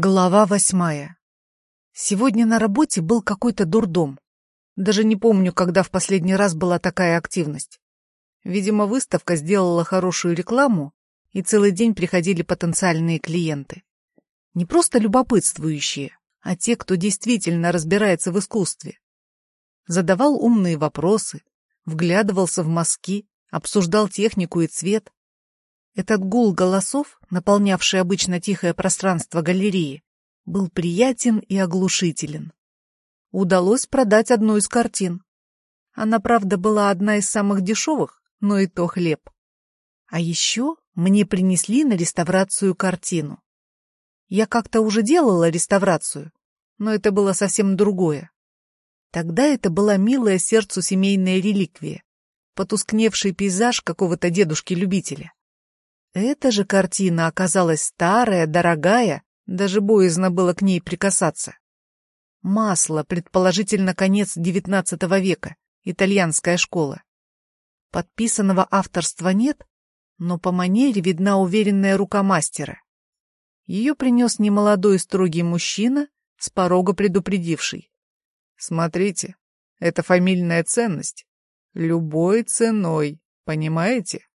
Глава восьмая. Сегодня на работе был какой-то дурдом. Даже не помню, когда в последний раз была такая активность. Видимо, выставка сделала хорошую рекламу, и целый день приходили потенциальные клиенты. Не просто любопытствующие, а те, кто действительно разбирается в искусстве. Задавал умные вопросы, вглядывался в мазки, обсуждал технику и цвет, этот гул голосов, наполнявший обычно тихое пространство галереи, был приятен и оглушителен. Удалось продать одну из картин. Она, правда, была одна из самых дешевых, но и то хлеб. А еще мне принесли на реставрацию картину. Я как-то уже делала реставрацию, но это было совсем другое. Тогда это была милая сердцу семейная реликвия, потускневший пейзаж какого-то дедушки-любителя. Эта же картина оказалась старая, дорогая, даже боязно было к ней прикасаться. Масло, предположительно, конец XIX века, итальянская школа. Подписанного авторства нет, но по манере видна уверенная рука мастера. Ее принес немолодой строгий мужчина, с порога предупредивший. «Смотрите, это фамильная ценность. Любой ценой, понимаете?»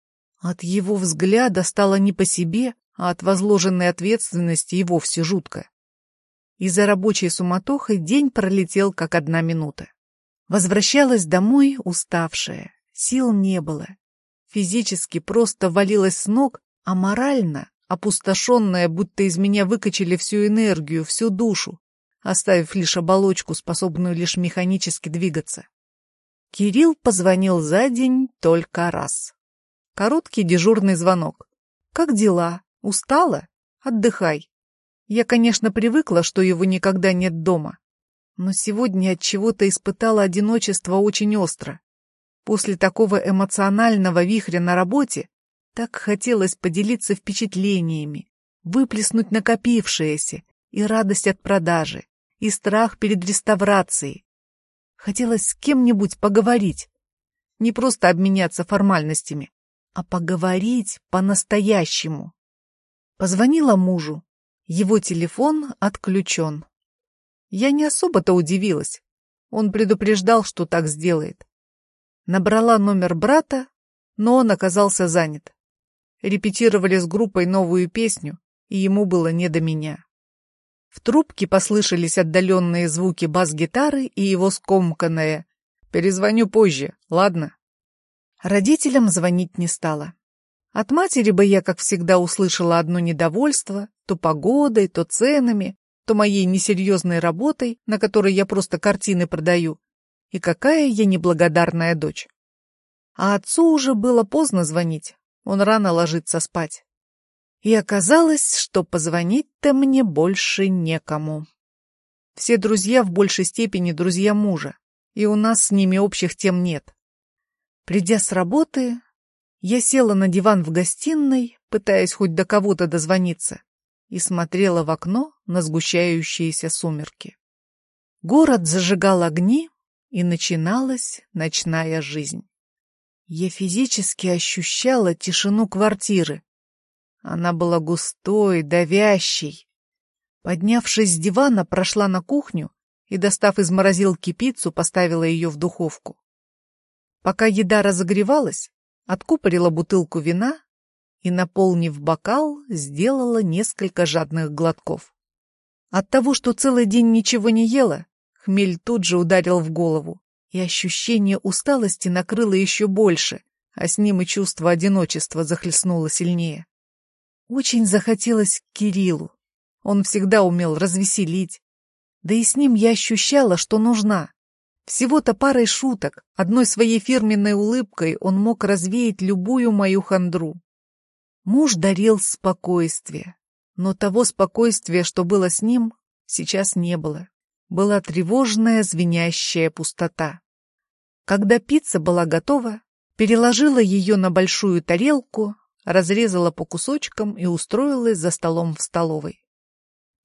От его взгляда стало не по себе, а от возложенной ответственности и вовсе жутко. Из-за рабочей суматохи день пролетел как одна минута. Возвращалась домой уставшая, сил не было. Физически просто валилась с ног, а морально, опустошенная, будто из меня выкачали всю энергию, всю душу, оставив лишь оболочку, способную лишь механически двигаться. Кирилл позвонил за день только раз. Короткий дежурный звонок. «Как дела? Устала? Отдыхай». Я, конечно, привыкла, что его никогда нет дома. Но сегодня от чего-то испытала одиночество очень остро. После такого эмоционального вихря на работе так хотелось поделиться впечатлениями, выплеснуть накопившееся, и радость от продажи, и страх перед реставрацией. Хотелось с кем-нибудь поговорить, не просто обменяться формальностями, а поговорить по-настоящему. Позвонила мужу. Его телефон отключен. Я не особо-то удивилась. Он предупреждал, что так сделает. Набрала номер брата, но он оказался занят. Репетировали с группой новую песню, и ему было не до меня. В трубке послышались отдаленные звуки бас-гитары и его скомканное «Перезвоню позже, ладно?» Родителям звонить не стала. От матери бы я, как всегда, услышала одно недовольство, то погодой, то ценами, то моей несерьезной работой, на которой я просто картины продаю. И какая я неблагодарная дочь. А отцу уже было поздно звонить, он рано ложится спать. И оказалось, что позвонить-то мне больше некому. Все друзья в большей степени друзья мужа, и у нас с ними общих тем нет. Придя с работы, я села на диван в гостиной, пытаясь хоть до кого-то дозвониться, и смотрела в окно на сгущающиеся сумерки. Город зажигал огни, и начиналась ночная жизнь. Я физически ощущала тишину квартиры. Она была густой, давящей. Поднявшись с дивана, прошла на кухню и, достав из морозилки пиццу, поставила ее в духовку. Пока еда разогревалась, откупорила бутылку вина и, наполнив бокал, сделала несколько жадных глотков. От того, что целый день ничего не ела, хмель тут же ударил в голову, и ощущение усталости накрыло еще больше, а с ним и чувство одиночества захлестнуло сильнее. Очень захотелось к Кириллу. Он всегда умел развеселить. Да и с ним я ощущала, что нужна. Всего-то парой шуток, одной своей фирменной улыбкой он мог развеять любую мою хандру. Муж дарил спокойствие, но того спокойствия, что было с ним, сейчас не было. Была тревожная, звенящая пустота. Когда пицца была готова, переложила ее на большую тарелку, разрезала по кусочкам и устроилась за столом в столовой.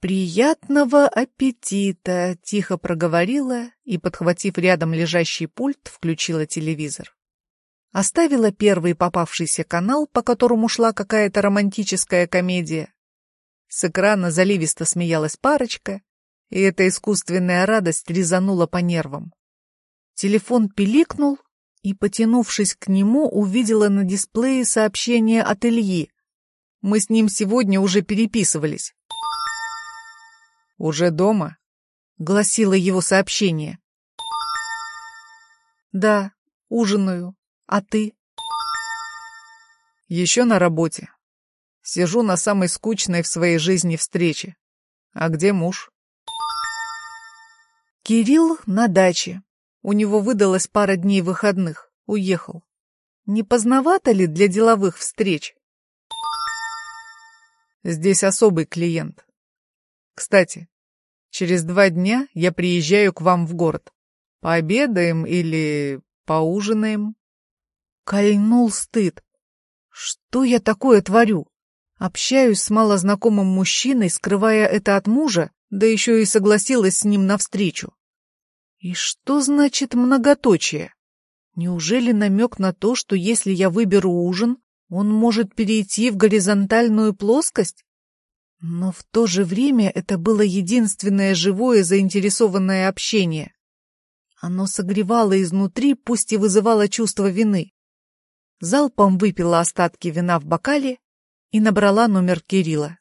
«Приятного аппетита!» — тихо проговорила и, подхватив рядом лежащий пульт, включила телевизор. Оставила первый попавшийся канал, по которому шла какая-то романтическая комедия. С экрана заливисто смеялась парочка, и эта искусственная радость резанула по нервам. Телефон пиликнул, и, потянувшись к нему, увидела на дисплее сообщение от Ильи. Мы с ним сегодня уже переписывались. «Уже дома?» — гласило его сообщение. «Да, ужинаю. А ты?» «Еще на работе. Сижу на самой скучной в своей жизни встрече. А где муж?» Кирилл на даче. У него выдалось пара дней выходных. Уехал. Не поздновато ли для деловых встреч? Здесь особый клиент. Кстати, через два дня я приезжаю к вам в город. Пообедаем или поужинаем? Кольнул стыд. Что я такое творю? Общаюсь с малознакомым мужчиной, скрывая это от мужа, да еще и согласилась с ним навстречу. И что значит многоточие? Неужели намек на то, что если я выберу ужин, он может перейти в горизонтальную плоскость? Но в то же время это было единственное живое заинтересованное общение. Оно согревало изнутри, пусть и вызывало чувство вины. Залпом выпила остатки вина в бокале и набрала номер Кирилла.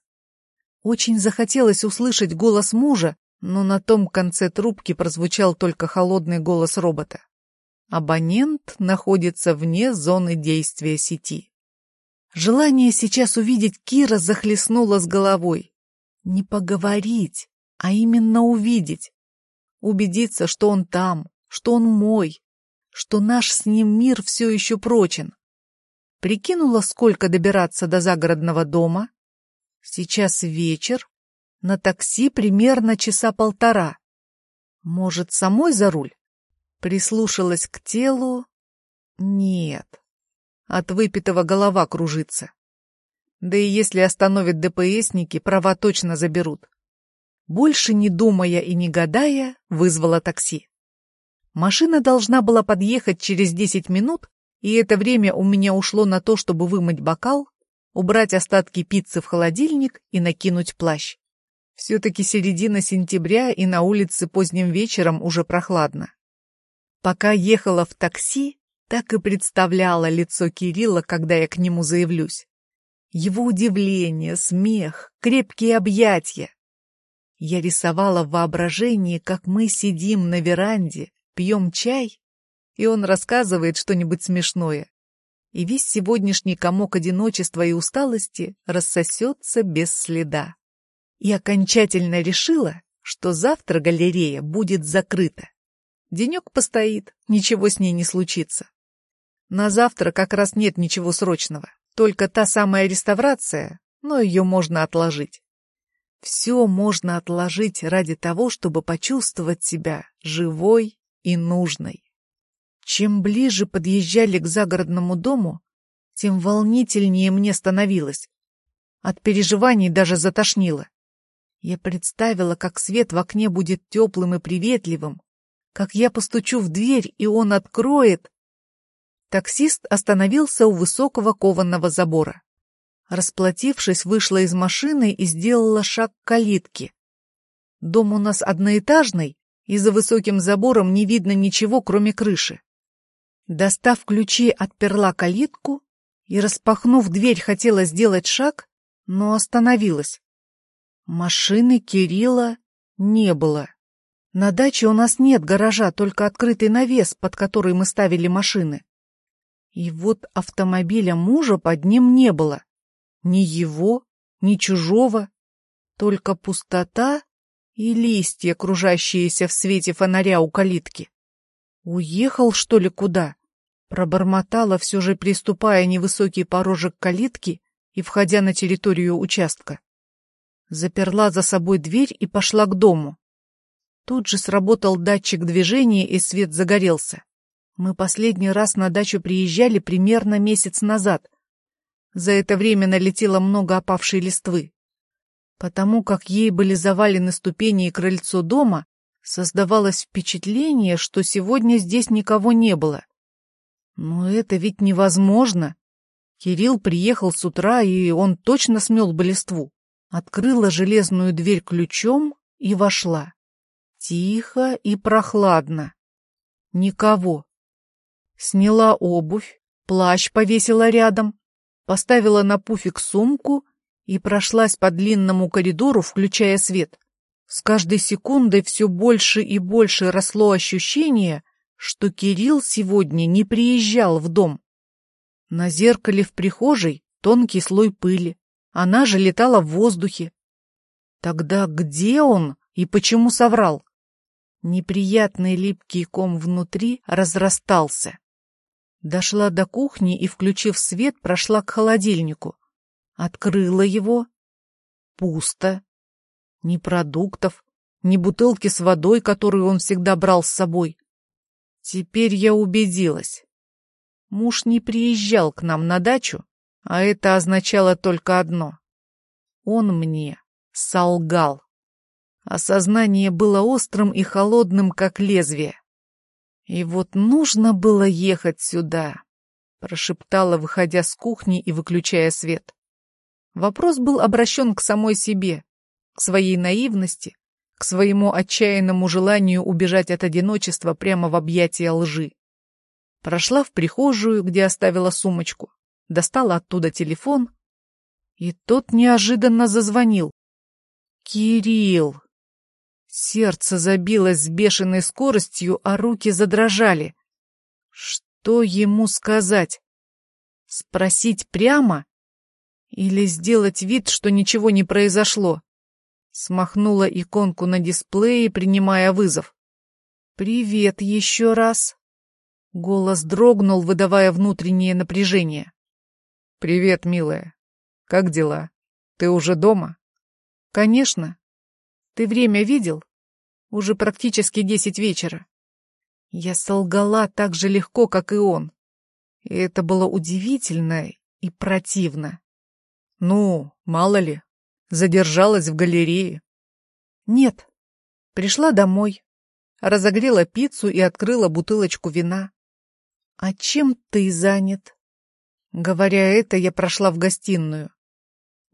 Очень захотелось услышать голос мужа, но на том конце трубки прозвучал только холодный голос робота. Абонент находится вне зоны действия сети. Желание сейчас увидеть Кира захлестнуло с головой. Не поговорить, а именно увидеть. Убедиться, что он там, что он мой, что наш с ним мир все еще прочен. Прикинула, сколько добираться до загородного дома. Сейчас вечер, на такси примерно часа полтора. Может, самой за руль? Прислушалась к телу. Нет. От выпитого голова кружится. Да и если остановят ДПСники, права точно заберут. Больше не думая и не гадая, вызвала такси. Машина должна была подъехать через десять минут, и это время у меня ушло на то, чтобы вымыть бокал, убрать остатки пиццы в холодильник и накинуть плащ. Все-таки середина сентября, и на улице поздним вечером уже прохладно. Пока ехала в такси, так и представляла лицо Кирилла, когда я к нему заявлюсь. Его удивление, смех, крепкие объятия. Я рисовала в воображении, как мы сидим на веранде, пьем чай, и он рассказывает что-нибудь смешное. И весь сегодняшний комок одиночества и усталости рассосется без следа и окончательно решила, что завтра галерея будет закрыта. Денек постоит, ничего с ней не случится. На завтра как раз нет ничего срочного, только та самая реставрация, но ее можно отложить. Все можно отложить ради того, чтобы почувствовать себя живой и нужной. Чем ближе подъезжали к загородному дому, тем волнительнее мне становилось. От переживаний даже затошнило. Я представила, как свет в окне будет теплым и приветливым, как я постучу в дверь, и он откроет. Таксист остановился у высокого кованного забора. Расплатившись, вышла из машины и сделала шаг к калитке. Дом у нас одноэтажный, и за высоким забором не видно ничего, кроме крыши. Достав ключи, отперла калитку и, распахнув дверь, хотела сделать шаг, но остановилась. Машины Кирилла не было. На даче у нас нет гаража, только открытый навес, под который мы ставили машины. И вот автомобиля мужа под ним не было. Ни его, ни чужого. Только пустота и листья, кружащиеся в свете фонаря у калитки. Уехал, что ли, куда? Пробормотала, все же приступая невысокий порожек калитки и входя на территорию участка. Заперла за собой дверь и пошла к дому. Тут же сработал датчик движения, и свет загорелся. Мы последний раз на дачу приезжали примерно месяц назад. За это время налетело много опавшей листвы. Потому как ей были завалены ступени и крыльцо дома, создавалось впечатление, что сегодня здесь никого не было. Но это ведь невозможно. Кирилл приехал с утра, и он точно смел бы листву. Открыла железную дверь ключом и вошла. Тихо и прохладно. Никого. Сняла обувь, плащ повесила рядом, поставила на пуфик сумку и прошлась по длинному коридору, включая свет. С каждой секундой все больше и больше росло ощущение, что Кирилл сегодня не приезжал в дом. На зеркале в прихожей тонкий слой пыли. Она же летала в воздухе. Тогда где он и почему соврал? Неприятный липкий ком внутри разрастался. Дошла до кухни и, включив свет, прошла к холодильнику. Открыла его. Пусто. Ни продуктов, ни бутылки с водой, которую он всегда брал с собой. Теперь я убедилась. Муж не приезжал к нам на дачу, а это означало только одно. Он мне солгал. Осознание было острым и холодным, как лезвие. И вот нужно было ехать сюда, прошептала, выходя с кухни и выключая свет. Вопрос был обращен к самой себе, к своей наивности, к своему отчаянному желанию убежать от одиночества прямо в объятия лжи. Прошла в прихожую, где оставила сумочку, достала оттуда телефон, и тот неожиданно зазвонил. «Кирилл!» Сердце забилось с бешеной скоростью, а руки задрожали. Что ему сказать? Спросить прямо? Или сделать вид, что ничего не произошло? Смахнула иконку на дисплее, принимая вызов. «Привет еще раз!» Голос дрогнул, выдавая внутреннее напряжение. «Привет, милая. Как дела? Ты уже дома?» «Конечно. Ты время видел? Уже практически десять вечера. Я солгала так же легко, как и он. И это было удивительно и противно. Ну, мало ли, задержалась в галерее. Нет, пришла домой, разогрела пиццу и открыла бутылочку вина. А чем ты занят? Говоря это, я прошла в гостиную.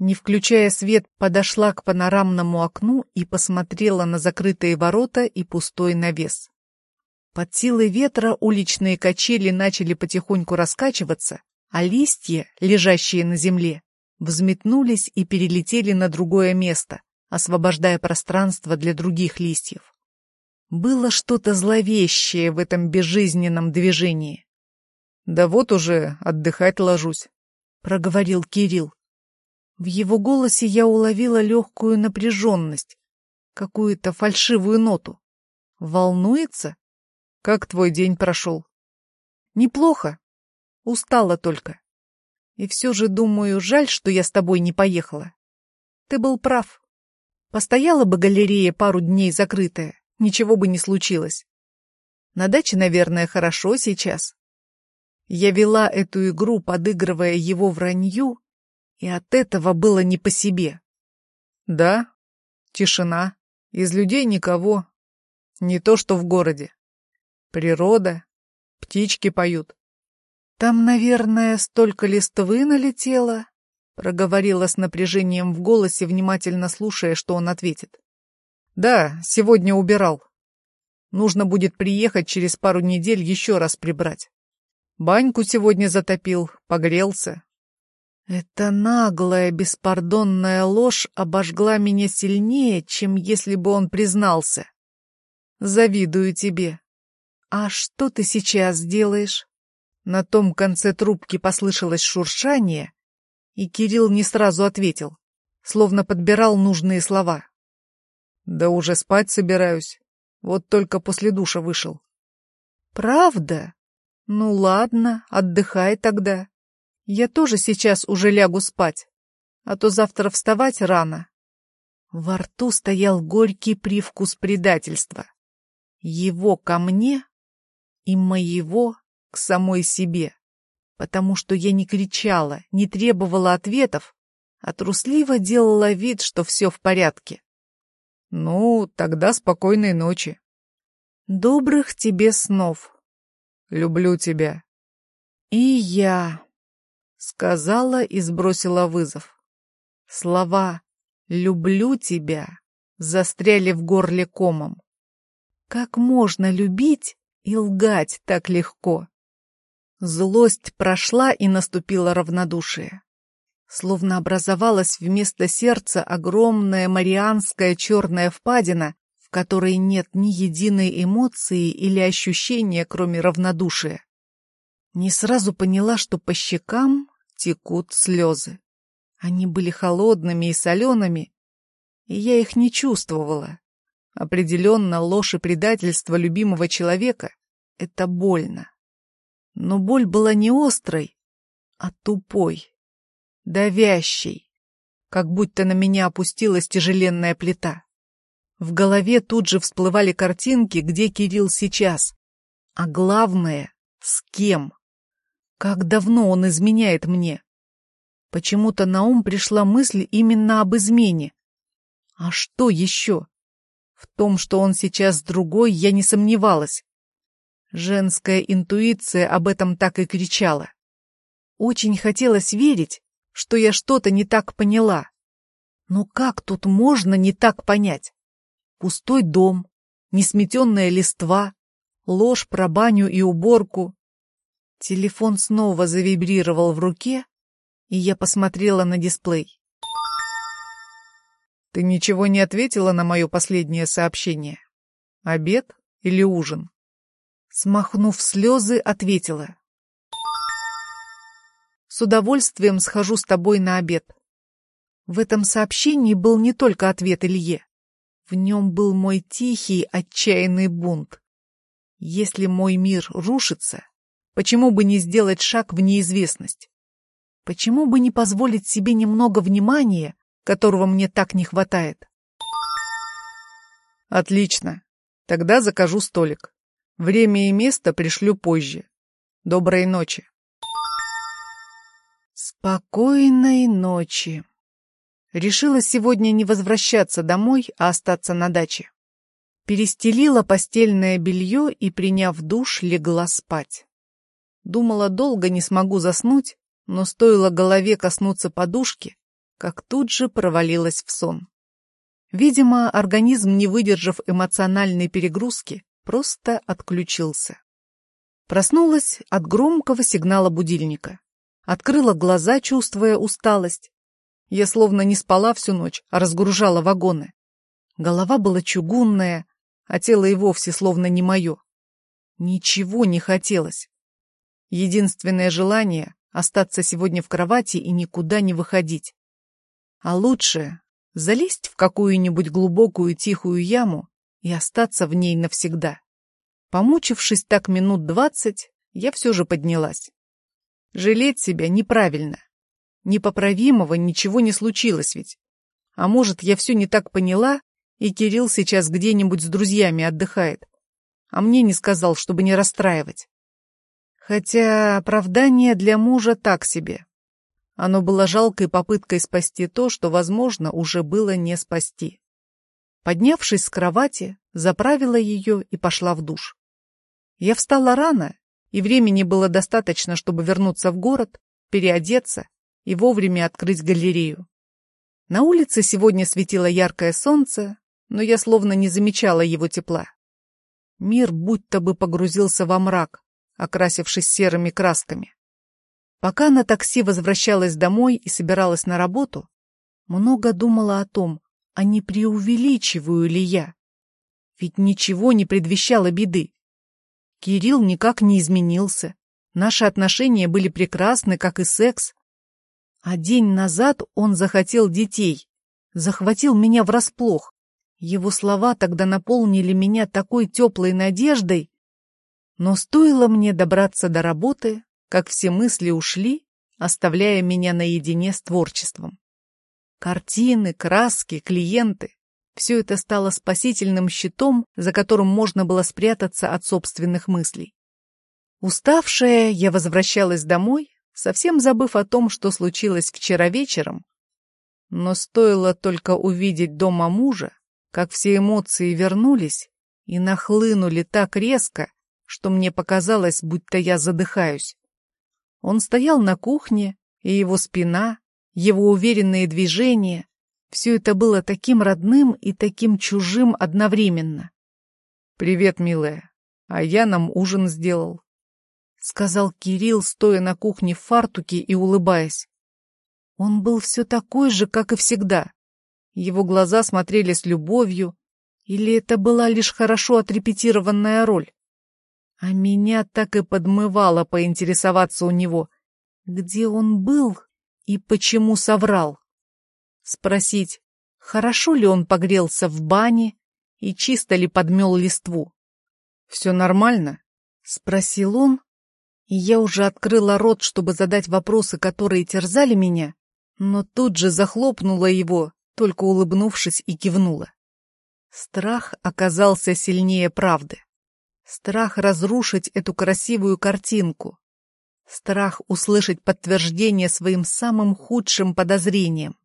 Не включая свет, подошла к панорамному окну и посмотрела на закрытые ворота и пустой навес. Под силой ветра уличные качели начали потихоньку раскачиваться, а листья, лежащие на земле, взметнулись и перелетели на другое место, освобождая пространство для других листьев. Было что-то зловещее в этом безжизненном движении. «Да вот уже отдыхать ложусь», — проговорил Кирилл. В его голосе я уловила легкую напряженность, какую-то фальшивую ноту. Волнуется? Как твой день прошел? Неплохо. Устала только. И все же, думаю, жаль, что я с тобой не поехала. Ты был прав. Постояла бы галерея пару дней закрытая, ничего бы не случилось. На даче, наверное, хорошо сейчас. Я вела эту игру, подыгрывая его вранью, и от этого было не по себе. Да, тишина, из людей никого, не то что в городе. Природа, птички поют. Там, наверное, столько листвы налетело, проговорила с напряжением в голосе, внимательно слушая, что он ответит. Да, сегодня убирал. Нужно будет приехать через пару недель еще раз прибрать. Баньку сегодня затопил, погрелся, эта наглая, беспардонная ложь обожгла меня сильнее, чем если бы он признался. Завидую тебе. А что ты сейчас делаешь? На том конце трубки послышалось шуршание, и Кирилл не сразу ответил, словно подбирал нужные слова. Да уже спать собираюсь. Вот только после душа вышел. Правда? Ну ладно, отдыхай тогда. Я тоже сейчас уже лягу спать, а то завтра вставать рано. Во рту стоял горький привкус предательства. Его ко мне и моего к самой себе. Потому что я не кричала, не требовала ответов, а трусливо делала вид, что все в порядке. Ну, тогда спокойной ночи. Добрых тебе снов. Люблю тебя. И я. Сказала и сбросила вызов. Слова «люблю тебя» застряли в горле комом. Как можно любить и лгать так легко? Злость прошла и наступило равнодушие. Словно образовалась вместо сердца огромная марианская черная впадина, в которой нет ни единой эмоции или ощущения, кроме равнодушия. Не сразу поняла, что по щекам текут слезы. Они были холодными и солеными, и я их не чувствовала. Определенно, ложь и предательство любимого человека — это больно. Но боль была не острой, а тупой, давящей, как будто на меня опустилась тяжеленная плита. В голове тут же всплывали картинки, где Кирилл сейчас. А главное, с кем. Как давно он изменяет мне. Почему-то на ум пришла мысль именно об измене. А что еще? В том, что он сейчас другой, я не сомневалась. Женская интуиция об этом так и кричала. Очень хотелось верить, что я что-то не так поняла. Но как тут можно не так понять? Пустой дом, несметенная листва, ложь про баню и уборку. Телефон снова завибрировал в руке, и я посмотрела на дисплей. «Ты ничего не ответила на мое последнее сообщение? Обед или ужин?» Смахнув слезы, ответила. «С удовольствием схожу с тобой на обед». В этом сообщении был не только ответ Илье. В нем был мой тихий, отчаянный бунт. Если мой мир рушится, почему бы не сделать шаг в неизвестность? Почему бы не позволить себе немного внимания, которого мне так не хватает? Отлично. Тогда закажу столик. Время и место пришлю позже. Доброй ночи. Спокойной ночи. Решила сегодня не возвращаться домой, а остаться на даче. Перестелила постельное белье и, приняв душ, легла спать. Думала, долго не смогу заснуть, но стоило голове коснуться подушки, как тут же провалилась в сон. Видимо, организм, не выдержав эмоциональной перегрузки, просто отключился. Проснулась от громкого сигнала будильника. Открыла глаза, чувствуя усталость. Я словно не спала всю ночь, а разгружала вагоны. Голова была чугунная, а тело и вовсе словно не мое. Ничего не хотелось. Единственное желание — остаться сегодня в кровати и никуда не выходить. А лучше залезть в какую-нибудь глубокую тихую яму и остаться в ней навсегда. Помучившись так минут двадцать, я все же поднялась. Жалеть себя неправильно. Непоправимого ничего не случилось ведь. А может, я все не так поняла, и Кирилл сейчас где-нибудь с друзьями отдыхает. А мне не сказал, чтобы не расстраивать. Хотя оправдание для мужа так себе. Оно было жалкой попыткой спасти то, что, возможно, уже было не спасти. Поднявшись с кровати, заправила ее и пошла в душ. Я встала рано, и времени было достаточно, чтобы вернуться в город, переодеться и вовремя открыть галерею. На улице сегодня светило яркое солнце, но я словно не замечала его тепла. Мир будто бы погрузился во мрак, окрасившись серыми красками. Пока на такси возвращалась домой и собиралась на работу, много думала о том, а не преувеличиваю ли я? Ведь ничего не предвещало беды. Кирилл никак не изменился. Наши отношения были прекрасны, как и секс. А день назад он захотел детей, захватил меня врасплох. Его слова тогда наполнили меня такой теплой надеждой. Но стоило мне добраться до работы, как все мысли ушли, оставляя меня наедине с творчеством. Картины, краски, клиенты — все это стало спасительным щитом, за которым можно было спрятаться от собственных мыслей. Уставшая, я возвращалась домой, совсем забыв о том, что случилось вчера вечером. Но стоило только увидеть дома мужа, как все эмоции вернулись и нахлынули так резко, что мне показалось, будто я задыхаюсь. Он стоял на кухне, и его спина, его уверенные движения, Все это было таким родным и таким чужим одновременно. «Привет, милая. А я нам ужин сделал», — сказал Кирилл, стоя на кухне в фартуке и улыбаясь. Он был все такой же, как и всегда. Его глаза смотрели с любовью, или это была лишь хорошо отрепетированная роль? А меня так и подмывало поинтересоваться у него, где он был и почему соврал. Спросить, хорошо ли он погрелся в бане и чисто ли подмел листву. «Все нормально?» — спросил он, и я уже открыла рот, чтобы задать вопросы, которые терзали меня, но тут же захлопнула его, только улыбнувшись и кивнула. Страх оказался сильнее правды. Страх разрушить эту красивую картинку. Страх услышать подтверждение своим самым худшим подозрением.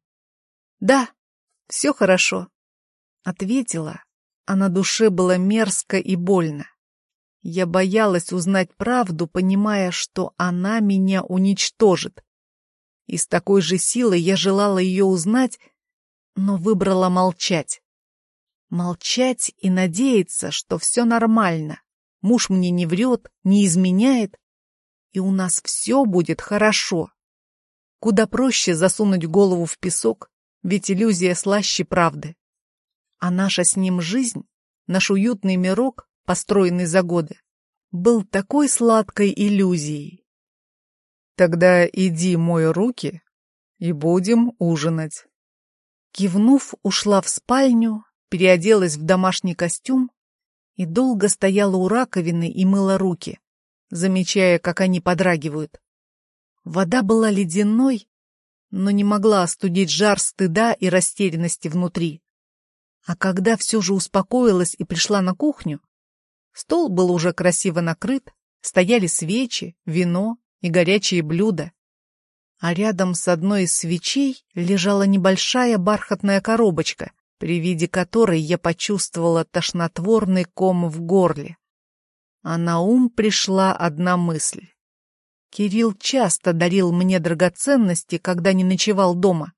«Да, все хорошо», — ответила, а на душе было мерзко и больно. Я боялась узнать правду, понимая, что она меня уничтожит. И с такой же силой я желала ее узнать, но выбрала молчать. Молчать и надеяться, что все нормально. Муж мне не врет, не изменяет, и у нас все будет хорошо. Куда проще засунуть голову в песок, ведь иллюзия слаще правды. А наша с ним жизнь, наш уютный мирок, построенный за годы, был такой сладкой иллюзией. Тогда иди мой руки и будем ужинать. Кивнув, ушла в спальню, переоделась в домашний костюм и долго стояла у раковины и мыла руки, замечая, как они подрагивают. Вода была ледяной, но не могла остудить жар стыда и растерянности внутри. А когда все же успокоилась и пришла на кухню, стол был уже красиво накрыт, стояли свечи, вино и горячие блюда. А рядом с одной из свечей лежала небольшая бархатная коробочка, при виде которой я почувствовала тошнотворный ком в горле. А на ум пришла одна мысль. Кирилл часто дарил мне драгоценности, когда не ночевал дома.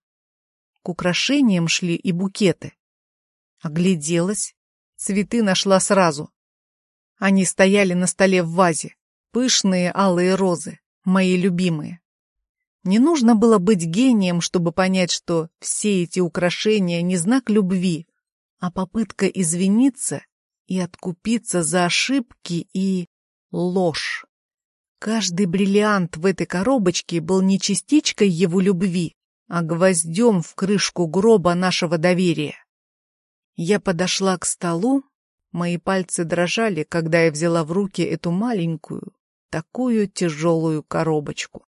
К украшениям шли и букеты. Огляделась, цветы нашла сразу. Они стояли на столе в вазе, пышные алые розы, мои любимые. Не нужно было быть гением, чтобы понять, что все эти украшения не знак любви, а попытка извиниться и откупиться за ошибки и ложь. Каждый бриллиант в этой коробочке был не частичкой его любви, а гвоздем в крышку гроба нашего доверия. Я подошла к столу, мои пальцы дрожали, когда я взяла в руки эту маленькую, такую тяжелую коробочку.